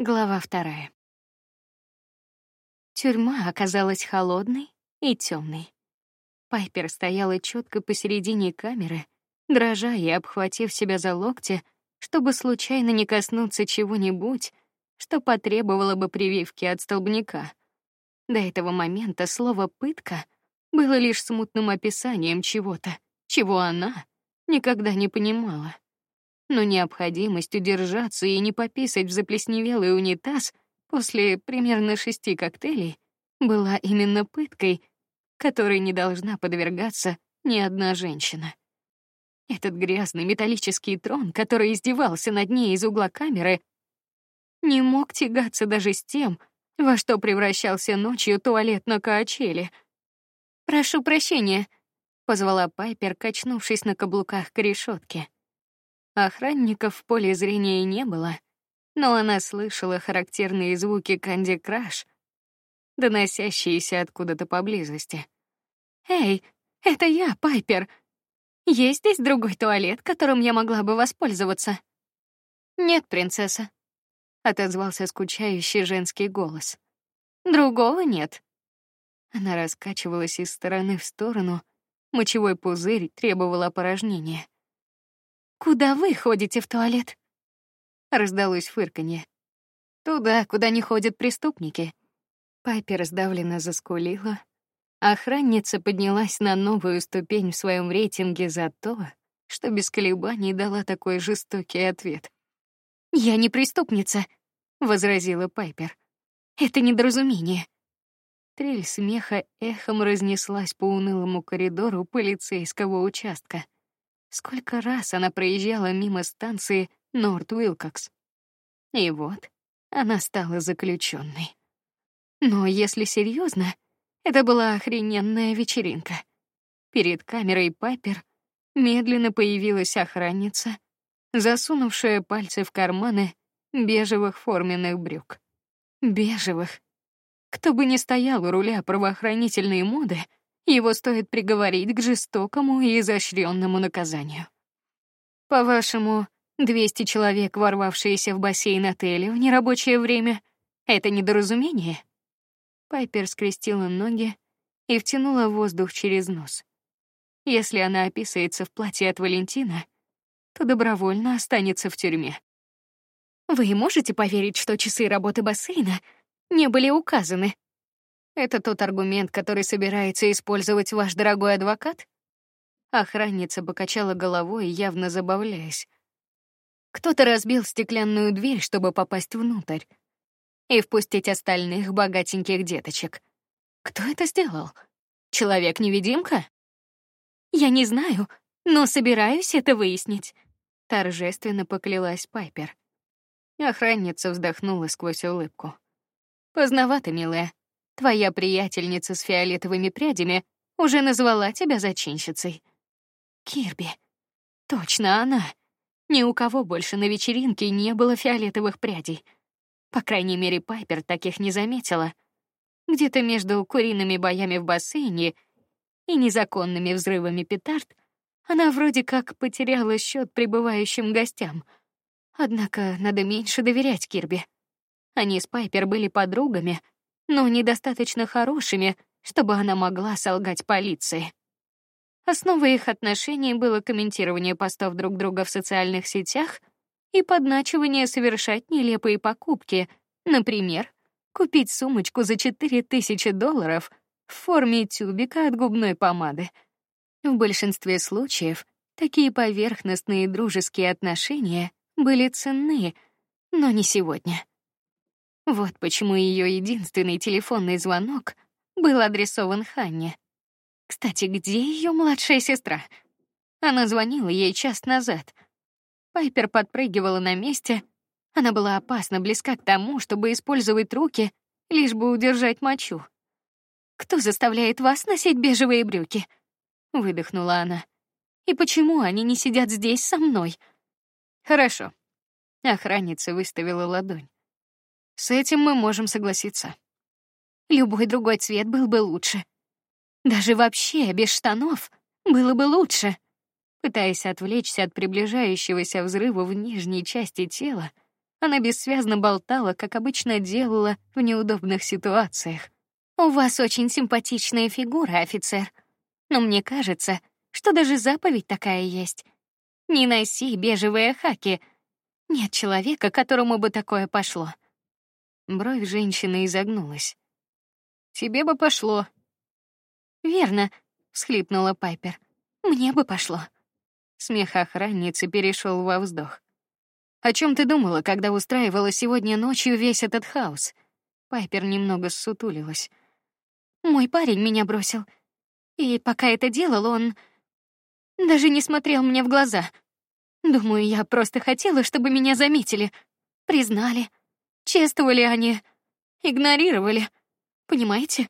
Глава вторая. Тюрьма оказалась холодной и темной. Пайпер стояла четко посередине камеры, дрожа и обхватив себя за локти, чтобы случайно не коснуться чего-нибудь, что потребовало бы прививки от столбняка. До этого момента слово пытка было лишь смутным описанием чего-то, чего она никогда не понимала но необходимость удержаться и не пописать в заплесневелый унитаз после примерно шести коктейлей была именно пыткой, которой не должна подвергаться ни одна женщина. Этот грязный металлический трон, который издевался над ней из угла камеры, не мог тягаться даже с тем, во что превращался ночью туалет на Каачеле. Прошу прощения, позвала Пайпер, качнувшись на каблуках к решетке. Охранников в поле зрения не было, но она слышала характерные звуки Канди Краш, доносящиеся откуда-то поблизости. Эй, это я, Пайпер. Есть здесь другой туалет, которым я могла бы воспользоваться? Нет, принцесса, отозвался скучающий женский голос. Другого нет. Она раскачивалась из стороны в сторону, мочевой пузырь требовал опорожнения. Куда вы ходите в туалет? Раздалось фырканье. Туда, куда не ходят преступники. Пайпер раздавленно заскулила. Охранница поднялась на новую ступень в своем рейтинге за то, что без колебаний дала такой жестокий ответ. Я не преступница, возразила Пайпер. Это недоразумение. Трель смеха эхом разнеслась по унылому коридору полицейского участка. Сколько раз она проезжала мимо станции Норт Уилкокс. И вот она стала заключенной. Но если серьезно, это была охрененная вечеринка. Перед камерой Пайпер медленно появилась охранница, засунувшая пальцы в карманы бежевых форменных брюк. Бежевых. Кто бы ни стоял у руля правоохранительной моды, его стоит приговорить к жестокому и изощренному наказанию. По-вашему, 200 человек, ворвавшиеся в бассейн отеля в нерабочее время, это недоразумение? Пайпер скрестила ноги и втянула воздух через нос. Если она описывается в платье от Валентина, то добровольно останется в тюрьме. Вы можете поверить, что часы работы бассейна не были указаны? Это тот аргумент, который собирается использовать ваш дорогой адвокат? Охранница покачала головой, явно забавляясь. Кто-то разбил стеклянную дверь, чтобы попасть внутрь и впустить остальных богатеньких деточек. Кто это сделал? Человек-невидимка? Я не знаю, но собираюсь это выяснить. Торжественно поклялась Пайпер. Охранница вздохнула сквозь улыбку. Поздновато, милая. Твоя приятельница с фиолетовыми прядями уже назвала тебя зачинщицей. Кирби. Точно она. Ни у кого больше на вечеринке не было фиолетовых прядей. По крайней мере, Пайпер таких не заметила. Где-то между куриными боями в бассейне и незаконными взрывами петард она вроде как потеряла счет прибывающим гостям. Однако надо меньше доверять Кирби. Они с Пайпер были подругами, но недостаточно хорошими, чтобы она могла солгать полиции. Основой их отношений было комментирование постов друг друга в социальных сетях и подначивание совершать нелепые покупки, например, купить сумочку за 4000 долларов в форме тюбика от губной помады. В большинстве случаев такие поверхностные дружеские отношения были ценны, но не сегодня. Вот почему ее единственный телефонный звонок был адресован Ханне. Кстати, где ее младшая сестра? Она звонила ей час назад. Пайпер подпрыгивала на месте. Она была опасно близка к тому, чтобы использовать руки, лишь бы удержать мочу. Кто заставляет вас носить бежевые брюки? выдохнула она. И почему они не сидят здесь со мной? Хорошо. Охранница выставила ладонь. С этим мы можем согласиться. Любой другой цвет был бы лучше. Даже вообще без штанов было бы лучше. Пытаясь отвлечься от приближающегося взрыва в нижней части тела, Она бессвязно болтала, как обычно делала в неудобных ситуациях. У вас очень симпатичная фигура, офицер. Но мне кажется, что даже заповедь такая есть. Не носи бежевые хаки. Нет человека, которому бы такое пошло. Бровь женщины изогнулась. Тебе бы пошло. Верно, всхлипнула Пайпер. Мне бы пошло. Смех охранницы перешел во вздох. О чем ты думала, когда устраивала сегодня ночью весь этот хаос? Пайпер немного сутулилась. Мой парень меня бросил. И пока это делал, он даже не смотрел мне в глаза. Думаю, я просто хотела, чтобы меня заметили, признали, чествовали они, игнорировали. Понимаете?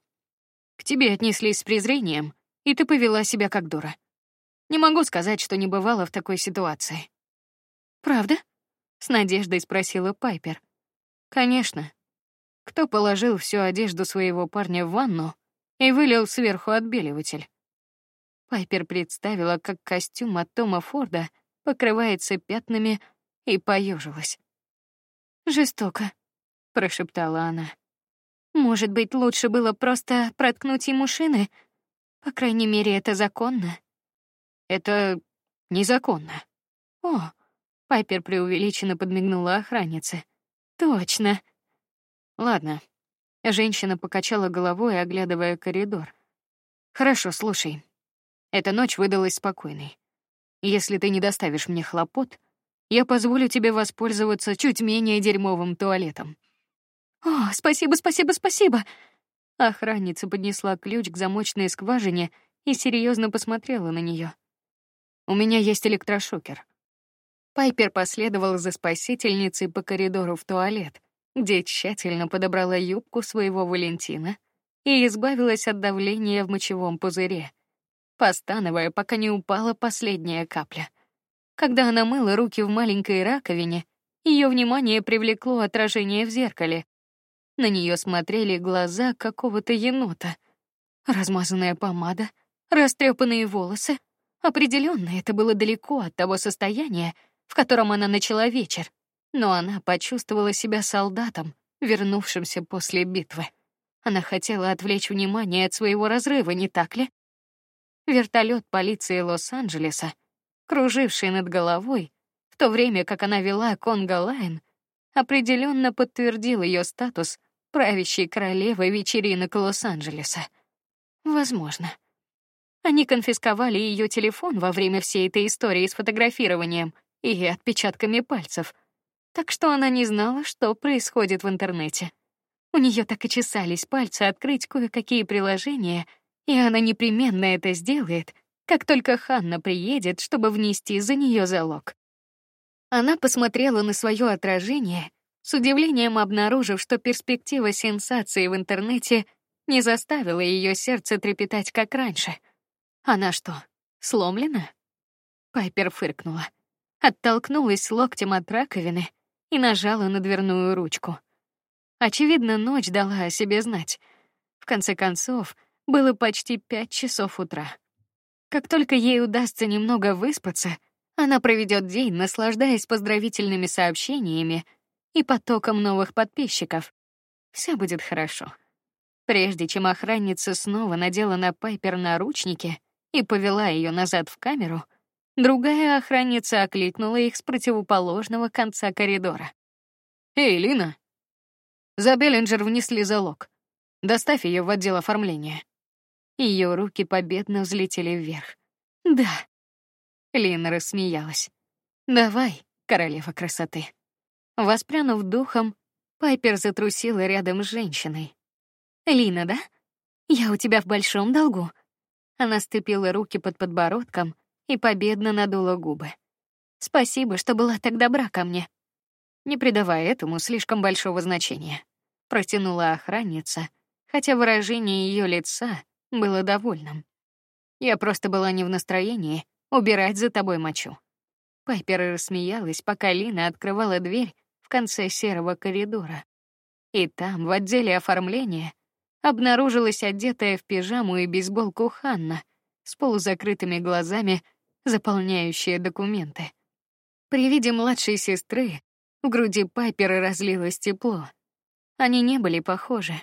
К тебе отнеслись с презрением, и ты повела себя как дура. Не могу сказать, что не бывало в такой ситуации. Правда? С надеждой спросила Пайпер. Конечно. Кто положил всю одежду своего парня в ванну и вылил сверху отбеливатель? Пайпер представила, как костюм от Тома Форда покрывается пятнами, и поежилась. Жестоко, прошептала она. Может быть, лучше было просто проткнуть ему шины? По крайней мере, это законно. Это незаконно. О, Пайпер преувеличенно подмигнула охраннице. Точно. Ладно. Женщина покачала головой, оглядывая коридор. Хорошо, слушай. Эта ночь выдалась спокойной. Если ты не доставишь мне хлопот, я позволю тебе воспользоваться чуть менее дерьмовым туалетом. О, спасибо, спасибо, спасибо. Охранница поднесла ключ к замочной скважине и серьезно посмотрела на нее. У меня есть электрошокер. Пайпер последовала за спасительницей по коридору в туалет, где тщательно подобрала юбку своего Валентина и избавилась от давления в мочевом пузыре, постановая, пока не упала последняя капля. Когда она мыла руки в маленькой раковине, ее внимание привлекло отражение в зеркале. На нее смотрели глаза какого-то енота, размазанная помада, растрепанные волосы, Определенно, это было далеко от того состояния, в котором она начала вечер, но она почувствовала себя солдатом, вернувшимся после битвы. Она хотела отвлечь внимание от своего разрыва, не так ли? Вертолет полиции Лос-Анджелеса, круживший над головой, в то время как она вела Конго Лайн, определенно подтвердил ее статус правящей королевы вечеринок Лос-Анджелеса. Возможно. Они конфисковали ее телефон во время всей этой истории с фотографированием и отпечатками пальцев. Так что она не знала, что происходит в интернете. У нее так и чесались пальцы открыть кое-какие приложения, и она непременно это сделает, как только Ханна приедет, чтобы внести за нее залог. Она посмотрела на свое отражение, с удивлением обнаружив, что перспектива сенсации в интернете не заставила ее сердце трепетать как раньше — она что, сломлена? Пайпер фыркнула, оттолкнулась локтем от раковины и нажала на дверную ручку. Очевидно, ночь дала о себе знать. В конце концов, было почти пять часов утра. Как только ей удастся немного выспаться, она проведет день, наслаждаясь поздравительными сообщениями и потоком новых подписчиков. Все будет хорошо. Прежде чем охранница снова надела на Пайпер наручники, и повела ее назад в камеру, другая охранница окликнула их с противоположного конца коридора. Эй, Лина, за Беллинджер внесли залог. Доставь ее в отдел оформления. Ее руки победно взлетели вверх. Да. Лина рассмеялась. Давай, королева красоты. Воспрянув духом, Пайпер затрусила рядом с женщиной. Лина, да? Я у тебя в большом долгу. Она сцепила руки под подбородком и победно надула губы. Спасибо, что была так добра ко мне. Не придавая этому слишком большого значения, протянула охранница, хотя выражение ее лица было довольным. Я просто была не в настроении убирать за тобой мочу. Пайпер рассмеялась, пока Лина открывала дверь в конце серого коридора. И там, в отделе оформления, обнаружилась одетая в пижаму и бейсболку Ханна с полузакрытыми глазами, заполняющая документы. При виде младшей сестры В груди Пайпера разлилось тепло. Они не были похожи.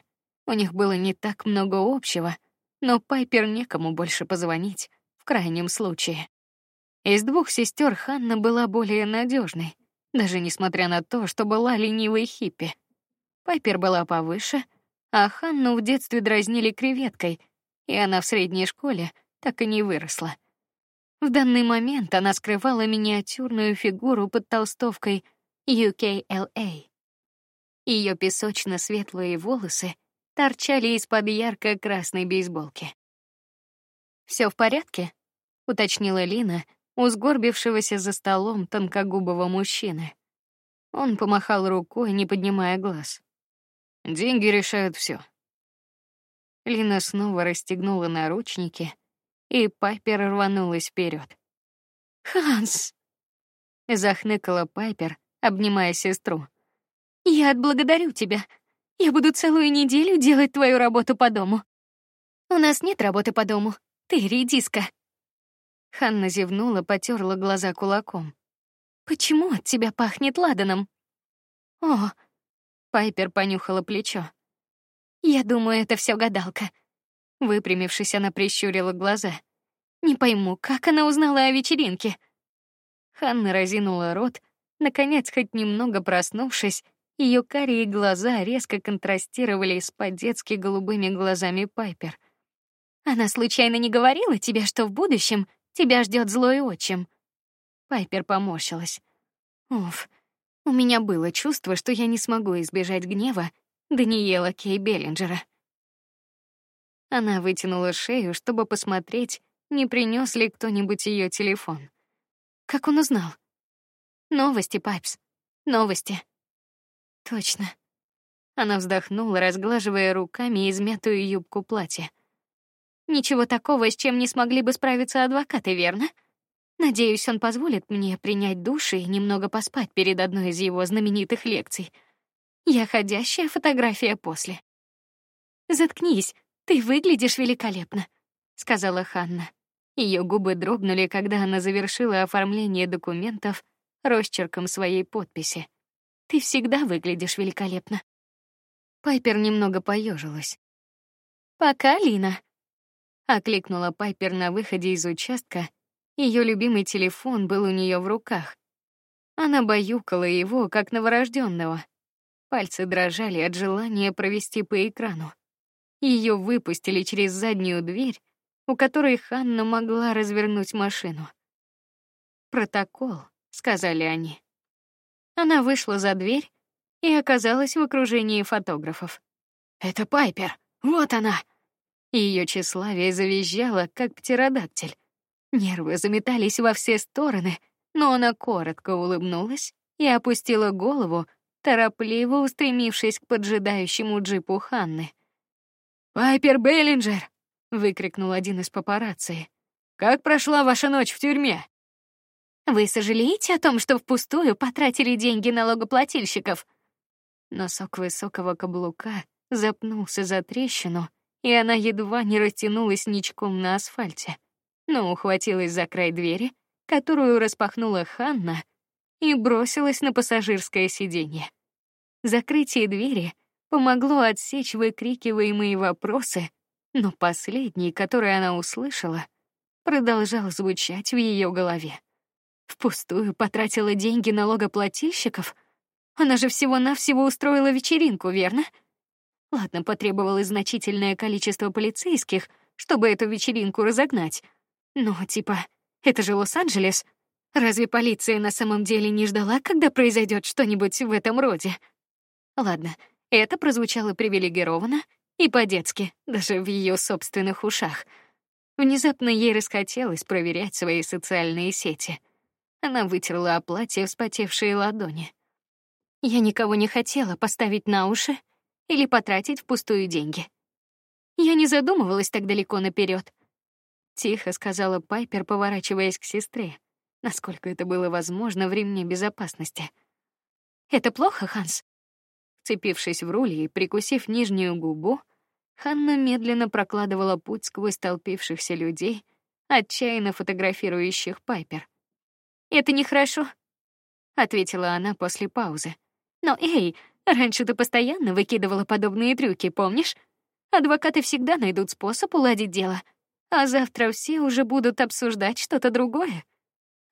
У них было не так много общего, но Пайпер некому больше позвонить в крайнем случае. Из двух сестер Ханна была более надежной, даже несмотря на то, что была ленивой хиппи. Пайпер была повыше, а Ханну в детстве дразнили креветкой, и она в средней школе так и не выросла. В данный момент она скрывала миниатюрную фигуру под толстовкой UKLA. Ее песочно-светлые волосы торчали из-под ярко-красной бейсболки. Все в порядке? уточнила Лина у сгорбившегося за столом тонкогубого мужчины. Он помахал рукой, не поднимая глаз. Деньги решают все. Лина снова расстегнула наручники, и Пайпер рванулась вперед. Ханс, захныкала Пайпер, обнимая сестру. Я отблагодарю тебя. Я буду целую неделю делать твою работу по дому. У нас нет работы по дому. Ты редиска. Ханна зевнула, потёрла глаза кулаком. Почему от тебя пахнет ладаном? О, Пайпер понюхала плечо. Я думаю, это все гадалка. Выпрямившись, она прищурила глаза. Не пойму, как она узнала о вечеринке. Ханна разинула рот, наконец хоть немного проснувшись, ее карие глаза резко контрастировали с по-детски голубыми глазами Пайпер. Она случайно не говорила тебе, что в будущем тебя ждет злой отчим? Пайпер поморщилась. Уф, у меня было чувство, что я не смогу избежать гнева Даниэла Кей Беллинджера. Она вытянула шею, чтобы посмотреть, не принес ли кто-нибудь ее телефон. Как он узнал? Новости, Пайпс. Новости. Точно. Она вздохнула, разглаживая руками измятую юбку платья. Ничего такого, с чем не смогли бы справиться адвокаты, верно? Надеюсь, он позволит мне принять душ и немного поспать перед одной из его знаменитых лекций. Я ходящая фотография после. Заткнись, ты выглядишь великолепно, сказала Ханна. Ее губы дрогнули, когда она завершила оформление документов росчерком своей подписи. Ты всегда выглядишь великолепно. Пайпер немного поежилась. Пока, Лина. Окликнула Пайпер на выходе из участка. Ее любимый телефон был у нее в руках. Она баюкала его, как новорожденного. Пальцы дрожали от желания провести по экрану. Ее выпустили через заднюю дверь, у которой Ханна могла развернуть машину. Протокол, сказали они. Она вышла за дверь и оказалась в окружении фотографов. Это Пайпер. Вот она. Ее тщеславие завизжало, как птеродактиль. Нервы заметались во все стороны, но она коротко улыбнулась и опустила голову, торопливо устремившись к поджидающему джипу Ханны. Пайпер Беллинджер, выкрикнул один из папарацци. Как прошла ваша ночь в тюрьме? Вы сожалеете о том, что впустую потратили деньги налогоплательщиков? Носок высокого каблука запнулся за трещину, и она едва не растянулась ничком на асфальте, но ухватилась за край двери, которую распахнула Ханна, и бросилась на пассажирское сиденье. Закрытие двери помогло отсечь выкрикиваемые вопросы, но последний, который она услышала, продолжал звучать в ее голове. Впустую потратила деньги налогоплательщиков. Она же всего-навсего устроила вечеринку, верно? Ладно, потребовалось значительное количество полицейских, чтобы эту вечеринку разогнать. Но типа, это же Лос-Анджелес. Разве полиция на самом деле не ждала, когда произойдет что-нибудь в этом роде? Ладно, это прозвучало привилегированно и по-детски, даже в ее собственных ушах. Внезапно ей расхотелось проверять свои социальные сети. Она вытерла о платье вспотевшие ладони. Я никого не хотела поставить на уши или потратить впустую деньги. Я не задумывалась так далеко наперед. Тихо сказала Пайпер, поворачиваясь к сестре, насколько это было возможно в ремне безопасности. Это плохо, Ханс. Вцепившись в руль и прикусив нижнюю губу, Ханна медленно прокладывала путь сквозь толпившихся людей, отчаянно фотографирующих Пайпер. Это нехорошо. ответила она после паузы. Но эй, раньше ты постоянно выкидывала подобные трюки, помнишь? Адвокаты всегда найдут способ уладить дело, а завтра все уже будут обсуждать что-то другое.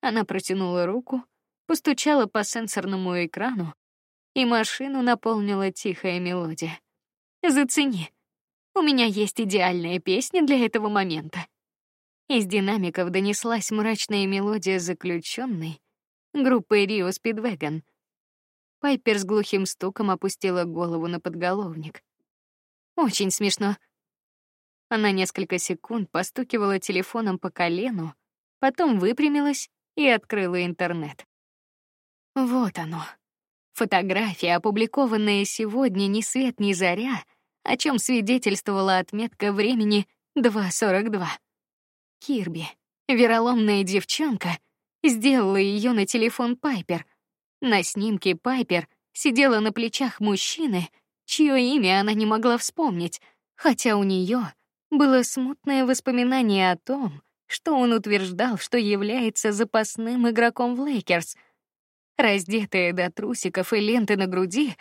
Она протянула руку, постучала по сенсорному экрану, и машину наполнила тихая мелодия. Зацени. У меня есть идеальная песня для этого момента. Из динамиков донеслась мрачная мелодия заключенной группы Рио Спидвеган. Пайпер с глухим стуком опустила голову на подголовник. Очень смешно. Она несколько секунд постукивала телефоном по колену, потом выпрямилась и открыла интернет. Вот оно. Фотография, опубликованная сегодня ни свет ни заря, о чем свидетельствовала отметка времени 2:42. Кирби, вероломная девчонка, сделала ее на телефон Пайпер. На снимке Пайпер сидела на плечах мужчины, чье имя она не могла вспомнить, хотя у нее было смутное воспоминание о том, что он утверждал, что является запасным игроком в Лейкерс. Раздетая до трусиков и ленты на груди,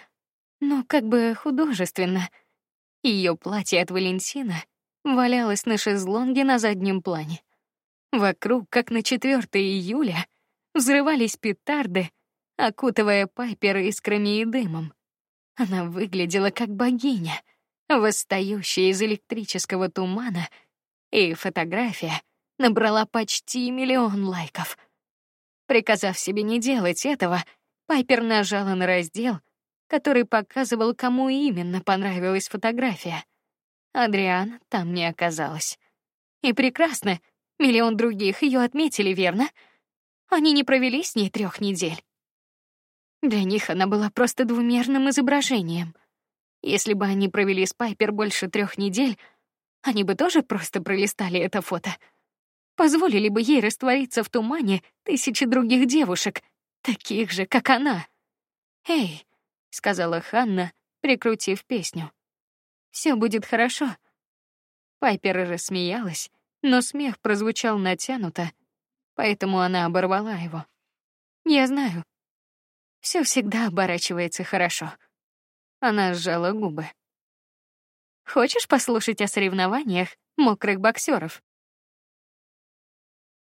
но как бы художественно. Ее платье от Валентино валялось на шезлонге на заднем плане. Вокруг, как на 4 июля, взрывались петарды, окутывая Пайпер искрами и дымом. Она выглядела как богиня, восстающая из электрического тумана, и фотография набрала почти миллион лайков. Приказав себе не делать этого, Пайпер нажала на раздел, который показывал, кому именно понравилась фотография. Адриан там не оказалось. И прекрасно, миллион других ее отметили, верно? Они не провели с ней трех недель. Для них она была просто двумерным изображением. Если бы они провели с Пайпер больше трех недель, они бы тоже просто пролистали это фото позволили бы ей раствориться в тумане тысячи других девушек, таких же, как она. "Эй", сказала Ханна, прикрутив песню. Все будет хорошо. Пайпер рассмеялась, но смех прозвучал натянуто, поэтому она оборвала его. Я знаю. Все всегда оборачивается хорошо. Она сжала губы. Хочешь послушать о соревнованиях мокрых боксеров?